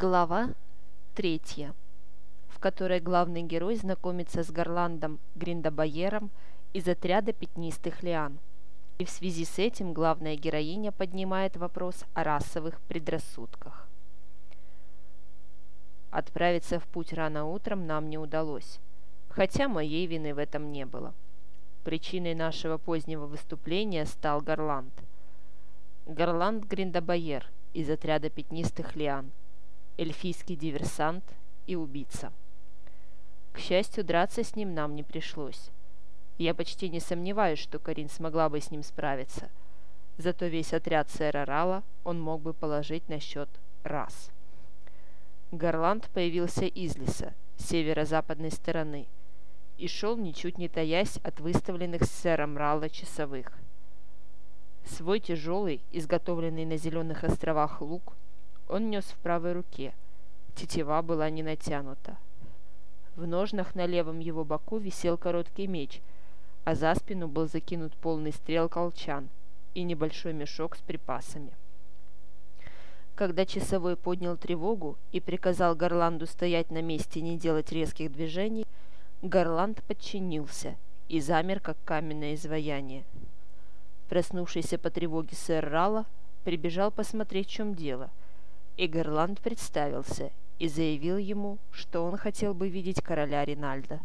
Глава третья, в которой главный герой знакомится с Гарландом Гриндабайером из отряда пятнистых лиан. И в связи с этим главная героиня поднимает вопрос о расовых предрассудках. Отправиться в путь рано утром нам не удалось, хотя моей вины в этом не было. Причиной нашего позднего выступления стал Гарланд. Гарланд Гриндабайер из отряда пятнистых лиан – эльфийский диверсант и убийца. К счастью, драться с ним нам не пришлось. Я почти не сомневаюсь, что Карин смогла бы с ним справиться. Зато весь отряд сэра Рала он мог бы положить на счет раз. Гарланд появился из леса, северо-западной стороны, и шел, ничуть не таясь от выставленных с сэром Рала часовых. Свой тяжелый, изготовленный на Зеленых островах лук, он нес в правой руке. Тетива была не натянута. В ножнах на левом его боку висел короткий меч, а за спину был закинут полный стрел колчан и небольшой мешок с припасами. Когда часовой поднял тревогу и приказал Гарланду стоять на месте и не делать резких движений, Гарланд подчинился и замер, как каменное изваяние. Проснувшийся по тревоге сэр Рала прибежал посмотреть, в чем дело – и Герланд представился и заявил ему, что он хотел бы видеть короля Ринальда.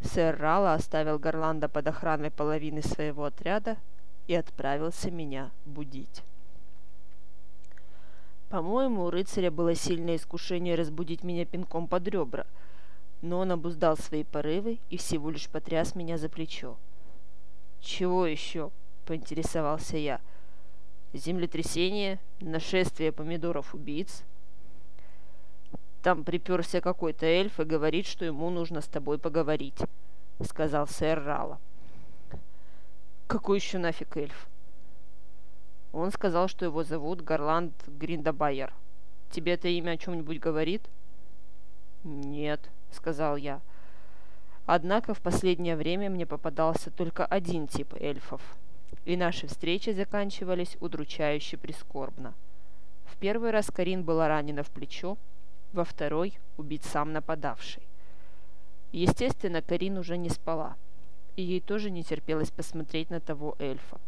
Сэр Рала оставил Гарланда под охраной половины своего отряда и отправился меня будить. По-моему, у рыцаря было сильное искушение разбудить меня пинком под ребра, но он обуздал свои порывы и всего лишь потряс меня за плечо. «Чего еще?» — поинтересовался я — землетрясение, нашествие помидоров-убийц. Там приперся какой-то эльф и говорит, что ему нужно с тобой поговорить, сказал сэр Рала. Какой еще нафиг эльф? Он сказал, что его зовут Гарланд Гриндабайер. Тебе это имя о чем-нибудь говорит? Нет, сказал я. Однако в последнее время мне попадался только один тип эльфов – и наши встречи заканчивались удручающе прискорбно. В первый раз Карин была ранена в плечо, во второй убит сам нападавший. Естественно, Карин уже не спала, и ей тоже не терпелось посмотреть на того эльфа.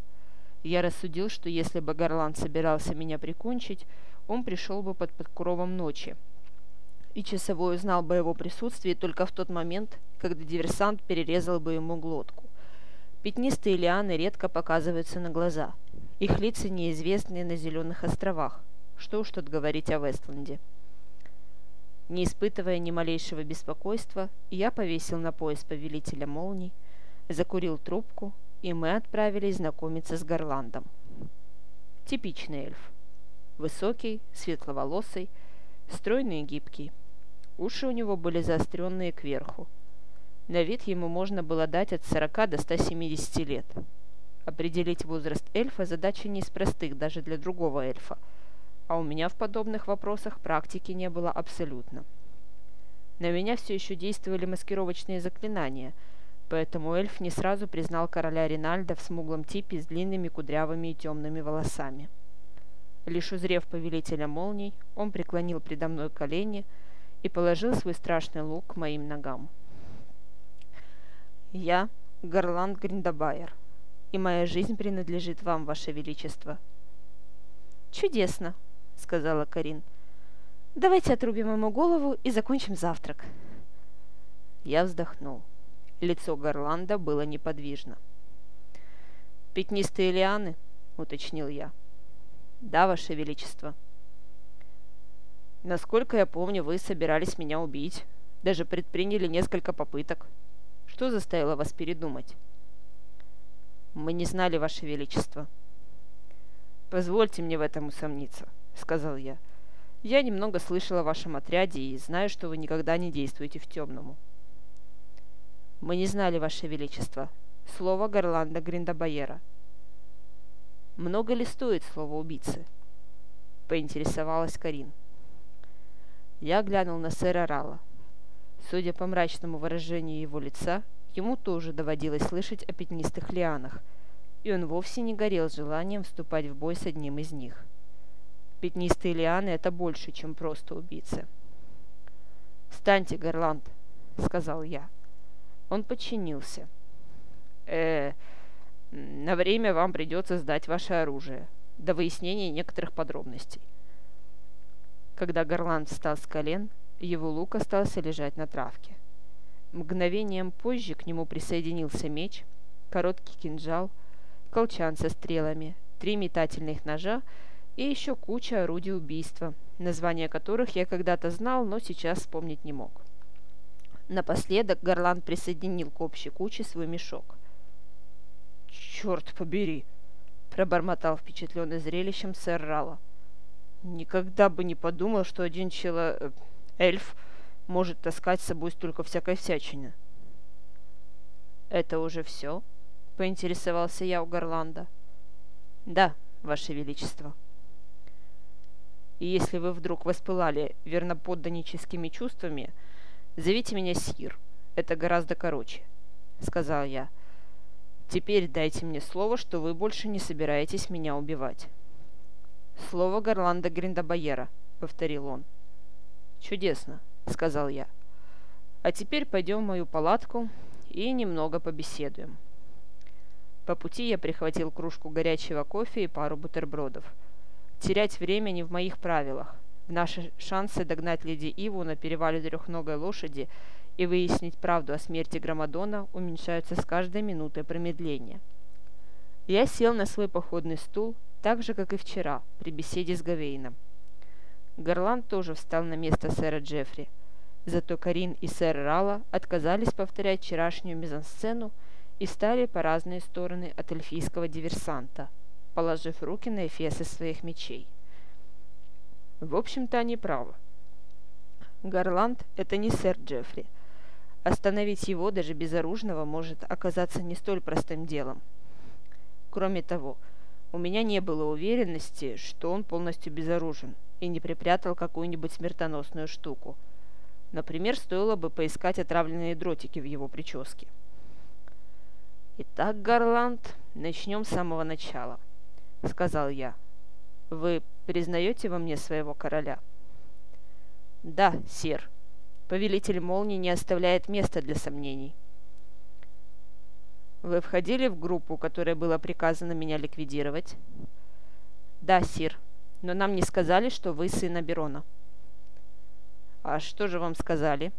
Я рассудил, что если бы Гарланд собирался меня прикончить, он пришел бы под покровом ночи, и часовой узнал бы его присутствие только в тот момент, когда диверсант перерезал бы ему глотку. Пятнистые лианы редко показываются на глаза. Их лица неизвестны на Зеленых островах. Что уж тут говорить о Вестленде. Не испытывая ни малейшего беспокойства, я повесил на пояс повелителя молний, закурил трубку, и мы отправились знакомиться с Гарландом. Типичный эльф. Высокий, светловолосый, стройный и гибкий. Уши у него были заостренные кверху – на вид ему можно было дать от 40 до 170 лет. Определить возраст эльфа задача не из простых даже для другого эльфа, а у меня в подобных вопросах практики не было абсолютно. На меня все еще действовали маскировочные заклинания, поэтому эльф не сразу признал короля Ринальда в смуглом типе с длинными кудрявыми и темными волосами. Лишь узрев повелителя молний, он преклонил предо мной колени и положил свой страшный лук к моим ногам. Я Гарланд Гриндабайер, и моя жизнь принадлежит вам, ваше величество». «Чудесно», — сказала Карин. «Давайте отрубим ему голову и закончим завтрак». Я вздохнул. Лицо Гарланда было неподвижно. «Пятнистые лианы?» — уточнил я. «Да, Ваше Величество». «Насколько я помню, вы собирались меня убить. Даже предприняли несколько попыток», что заставило вас передумать? Мы не знали, Ваше Величество. Позвольте мне в этом усомниться, сказал я. Я немного слышал о вашем отряде и знаю, что вы никогда не действуете в темному. Мы не знали, Ваше Величество. Слово Гарланда Гриндабайера. Много ли стоит слово убийцы? Поинтересовалась Карин. Я глянул на сэра Рала. Судя по мрачному выражению его лица, ему тоже доводилось слышать о пятнистых лианах, и он вовсе не горел желанием вступать в бой с одним из них. Пятнистые лианы – это больше, чем просто убийцы. «Встаньте, Гарланд», — сказал я. Он подчинился. э на время вам придется сдать ваше оружие, до выяснения некоторых подробностей. Когда Гарланд встал с колен, его лук остался лежать на травке. Мгновением позже к нему присоединился меч, короткий кинжал, колчан со стрелами, три метательных ножа и еще куча орудий убийства, названия которых я когда-то знал, но сейчас вспомнить не мог. Напоследок Гарланд присоединил к общей куче свой мешок. «Черт побери!» – пробормотал впечатленный зрелищем сэр Рала. «Никогда бы не подумал, что один чело... Эльф может таскать с собой столько всякой всячины». «Это уже все?» – поинтересовался я у Гарланда. «Да, Ваше Величество». «И если вы вдруг воспылали верноподданническими чувствами, зовите меня Сир. Это гораздо короче», — сказал я. «Теперь дайте мне слово, что вы больше не собираетесь меня убивать». «Слово Гарланда Гриндабайера», — повторил он. «Чудесно», — сказал я. «А теперь пойдем в мою палатку и немного побеседуем». По пути я прихватил кружку горячего кофе и пару бутербродов. Терять время не в моих правилах. Наши шансы догнать леди Иву на перевале трехногой лошади и выяснить правду о смерти Громадона уменьшаются с каждой минутой промедления. Я сел на свой походный стул, так же, как и вчера, при беседе с Гавейном. Гарланд тоже встал на место сэра Джеффри. Зато Карин и сэр Рала отказались повторять вчерашнюю мизансцену и стали по разные стороны от эльфийского диверсанта, положив руки на эфесы своих мечей. В общем-то, они правы. Гарланд – это не сэр Джеффри. Остановить его даже безоружного может оказаться не столь простым делом. Кроме того, у меня не было уверенности, что он полностью безоружен и не припрятал какую-нибудь смертоносную штуку. Например, стоило бы поискать отравленные дротики в его прическе. «Итак, Гарланд, начнем с самого начала», — сказал я. «Вы признаете во мне своего короля?» «Да, сир. Повелитель молнии не оставляет места для сомнений». «Вы входили в группу, которой было приказано меня ликвидировать?» «Да, сир. Но нам не сказали, что вы сын Аберона». «А что же вам сказали?»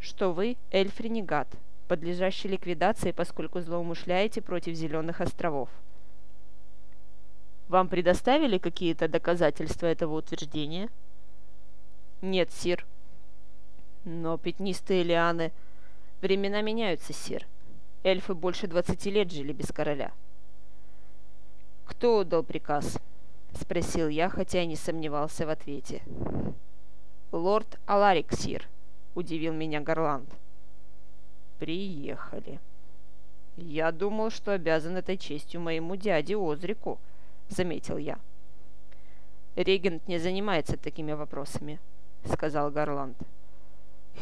«Что вы эльф-ренегат, подлежащий ликвидации, поскольку злоумышляете против Зеленых островов. Вам предоставили какие-то доказательства этого утверждения? Нет, сир. Но пятнистые лианы... Времена меняются, сир. Эльфы больше двадцати лет жили без короля. Кто отдал приказ? Спросил я, хотя и не сомневался в ответе. Лорд Аларик, сир, удивил меня Гарланд. «Приехали. Я думал, что обязан этой честью моему дяде Озрику», — заметил я. «Регент не занимается такими вопросами», — сказал Гарланд.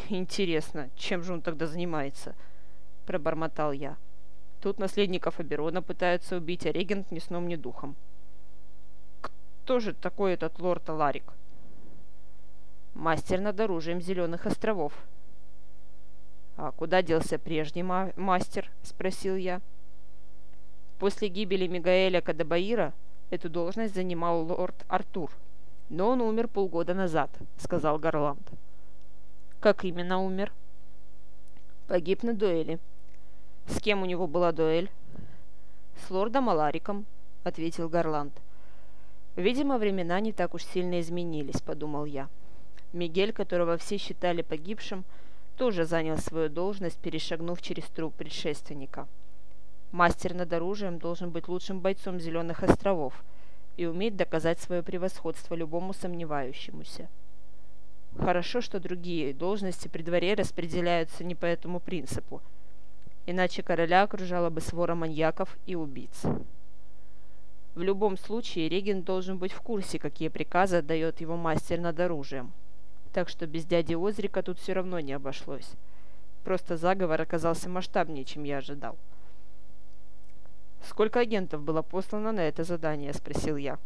«Интересно, чем же он тогда занимается?» — пробормотал я. «Тут наследников Аберона пытаются убить, а регент ни сном, ни духом». «Кто же такой этот лорд Аларик?» «Мастер над оружием Зеленых островов», «А куда делся прежний ма мастер?» – спросил я. После гибели Мигаэля Кадабаира эту должность занимал лорд Артур. Но он умер полгода назад, сказал Гарланд. Как именно умер? Погиб на дуэли. С кем у него была дуэль? С лордом Алариком, ответил Гарланд. Видимо, времена не так уж сильно изменились, подумал я. Мигель, которого все считали погибшим, – тоже занял свою должность, перешагнув через труп предшественника. Мастер над оружием должен быть лучшим бойцом Зеленых островов и уметь доказать свое превосходство любому сомневающемуся. Хорошо, что другие должности при дворе распределяются не по этому принципу, иначе короля окружала бы свора маньяков и убийц. В любом случае, регент должен быть в курсе, какие приказы отдает его мастер над оружием – так что без дяди Озрика тут все равно не обошлось. Просто заговор оказался масштабнее, чем я ожидал. «Сколько агентов было послано на это задание?» – спросил я.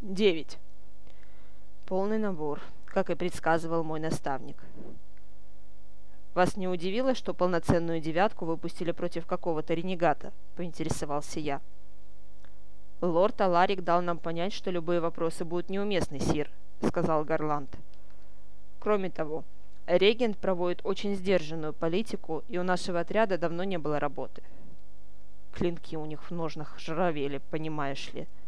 Девять. Полный набор, как и предсказывал мой наставник. Вас не удивило, что полноценную девятку выпустили против какого-то ренегата? Поинтересовался я. Лорд Аларик дал нам понять, что любые вопросы будут неуместны, Сир, сказал Гарланд. Кроме того, регент проводит очень сдержанную политику, и у нашего отряда давно не было работы. Клинки у них в ножнах жравели, понимаешь ли, —